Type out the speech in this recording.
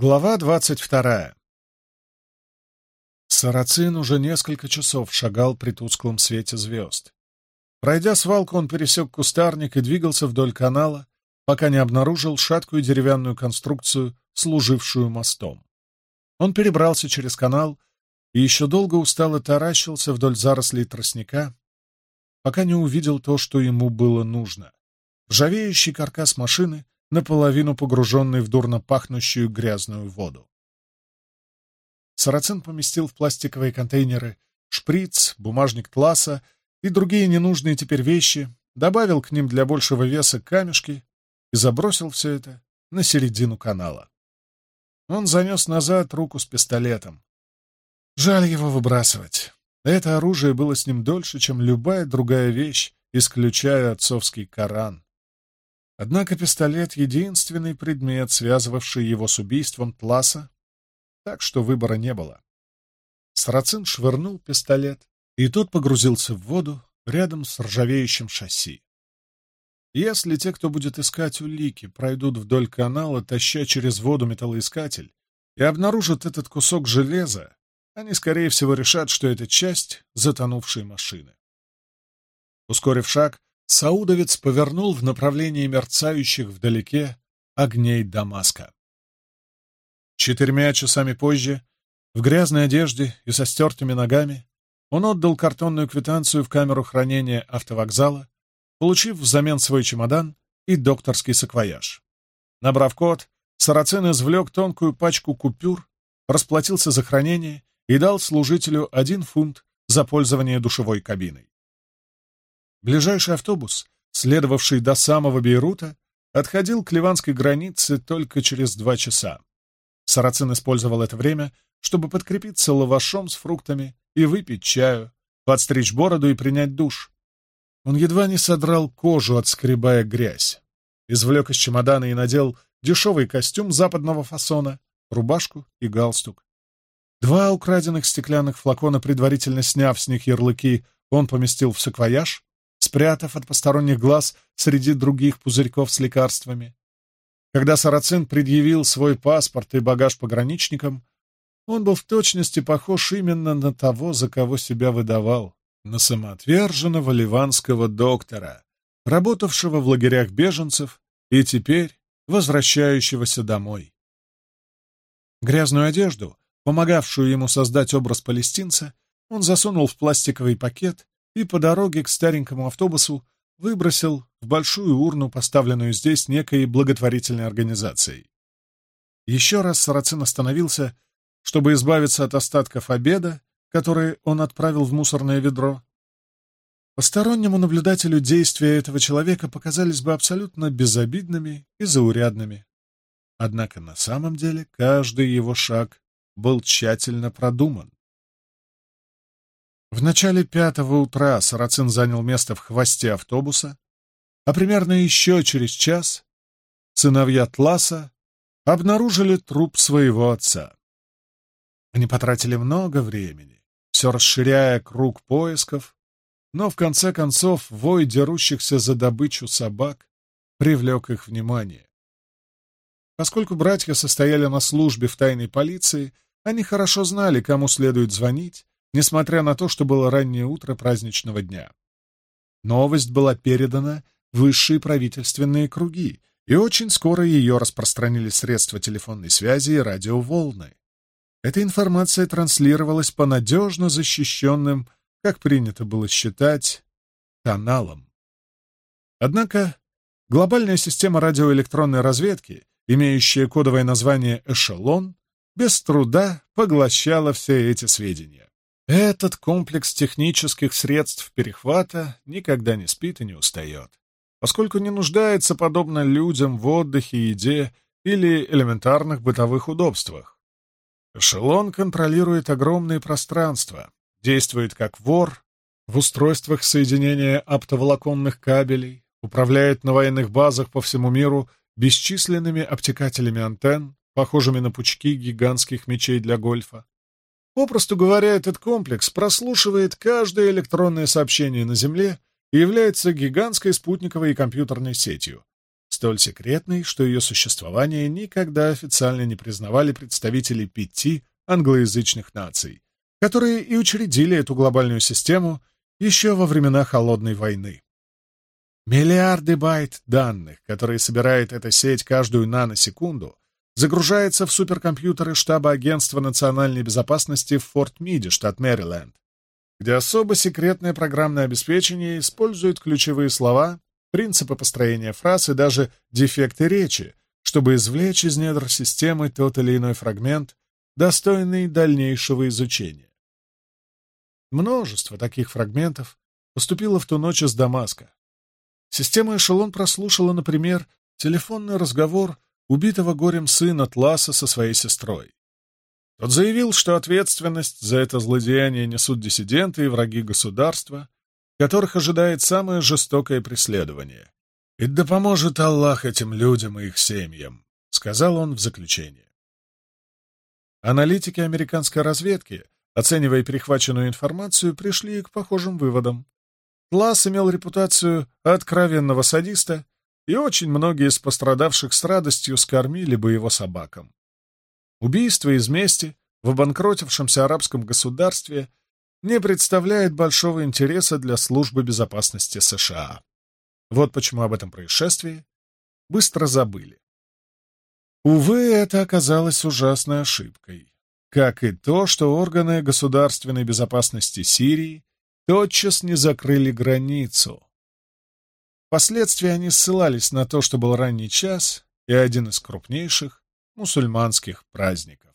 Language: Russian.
Глава двадцать вторая. Сарацин уже несколько часов шагал при тусклом свете звезд. Пройдя свалку, он пересек кустарник и двигался вдоль канала, пока не обнаружил шаткую деревянную конструкцию, служившую мостом. Он перебрался через канал и еще долго устало таращился вдоль зарослей тростника, пока не увидел то, что ему было нужно. Ржавеющий каркас машины — наполовину погруженный в дурно пахнущую грязную воду. Сарацин поместил в пластиковые контейнеры шприц, бумажник класса и другие ненужные теперь вещи, добавил к ним для большего веса камешки и забросил все это на середину канала. Он занес назад руку с пистолетом. Жаль его выбрасывать. Это оружие было с ним дольше, чем любая другая вещь, исключая отцовский Коран. Однако пистолет — единственный предмет, связывавший его с убийством Тласа, так что выбора не было. Сарацин швырнул пистолет, и тот погрузился в воду рядом с ржавеющим шасси. Если те, кто будет искать улики, пройдут вдоль канала, таща через воду металлоискатель, и обнаружат этот кусок железа, они, скорее всего, решат, что это часть затонувшей машины. Ускорив шаг, Саудовец повернул в направлении мерцающих вдалеке огней Дамаска. Четырьмя часами позже, в грязной одежде и со стертыми ногами, он отдал картонную квитанцию в камеру хранения автовокзала, получив взамен свой чемодан и докторский саквояж. Набрав код, Сарацин извлек тонкую пачку купюр, расплатился за хранение и дал служителю один фунт за пользование душевой кабиной. Ближайший автобус, следовавший до самого Бейрута, отходил к ливанской границе только через два часа. Сарацин использовал это время, чтобы подкрепиться лавашом с фруктами и выпить чаю, подстричь бороду и принять душ. Он едва не содрал кожу, отскребая грязь. Извлек из чемодана и надел дешевый костюм западного фасона, рубашку и галстук. Два украденных стеклянных флакона, предварительно сняв с них ярлыки, он поместил в саквояж, спрятав от посторонних глаз среди других пузырьков с лекарствами. Когда Сарацин предъявил свой паспорт и багаж пограничникам, он был в точности похож именно на того, за кого себя выдавал, на самоотверженного ливанского доктора, работавшего в лагерях беженцев и теперь возвращающегося домой. Грязную одежду, помогавшую ему создать образ палестинца, он засунул в пластиковый пакет и по дороге к старенькому автобусу выбросил в большую урну, поставленную здесь некой благотворительной организацией. Еще раз Сарацин остановился, чтобы избавиться от остатков обеда, которые он отправил в мусорное ведро. Постороннему наблюдателю действия этого человека показались бы абсолютно безобидными и заурядными. Однако на самом деле каждый его шаг был тщательно продуман. В начале пятого утра Сарацин занял место в хвосте автобуса, а примерно еще через час сыновья Тласа обнаружили труп своего отца. Они потратили много времени, все расширяя круг поисков, но в конце концов вой дерущихся за добычу собак привлек их внимание. Поскольку братья состояли на службе в тайной полиции, они хорошо знали, кому следует звонить, несмотря на то, что было раннее утро праздничного дня. Новость была передана в высшие правительственные круги, и очень скоро ее распространили средства телефонной связи и радиоволны. Эта информация транслировалась по надежно защищенным, как принято было считать, каналам. Однако глобальная система радиоэлектронной разведки, имеющая кодовое название «Эшелон», без труда поглощала все эти сведения. Этот комплекс технических средств перехвата никогда не спит и не устает, поскольку не нуждается, подобно людям, в отдыхе, еде или элементарных бытовых удобствах. Эшелон контролирует огромные пространства, действует как вор в устройствах соединения оптоволоконных кабелей, управляет на военных базах по всему миру бесчисленными обтекателями антенн, похожими на пучки гигантских мечей для гольфа, Попросту говоря, этот комплекс прослушивает каждое электронное сообщение на Земле и является гигантской спутниковой и компьютерной сетью, столь секретной, что ее существование никогда официально не признавали представители пяти англоязычных наций, которые и учредили эту глобальную систему еще во времена Холодной войны. Миллиарды байт данных, которые собирает эта сеть каждую наносекунду, загружается в суперкомпьютеры штаба Агентства национальной безопасности в Форт Миде, штат Мэриленд, где особо секретное программное обеспечение использует ключевые слова, принципы построения фраз и даже дефекты речи, чтобы извлечь из недр системы тот или иной фрагмент, достойный дальнейшего изучения. Множество таких фрагментов поступило в ту ночь из Дамаска. Система «Эшелон» прослушала, например, телефонный разговор убитого горем сына Тласа со своей сестрой. Тот заявил, что ответственность за это злодеяние несут диссиденты и враги государства, которых ожидает самое жестокое преследование. «И да поможет Аллах этим людям и их семьям», — сказал он в заключение. Аналитики американской разведки, оценивая перехваченную информацию, пришли к похожим выводам. Тлас имел репутацию откровенного садиста — и очень многие из пострадавших с радостью скормили бы его собакам. Убийство из мести в обанкротившемся арабском государстве не представляет большого интереса для службы безопасности США. Вот почему об этом происшествии быстро забыли. Увы, это оказалось ужасной ошибкой, как и то, что органы государственной безопасности Сирии тотчас не закрыли границу, Впоследствии они ссылались на то, что был ранний час и один из крупнейших мусульманских праздников.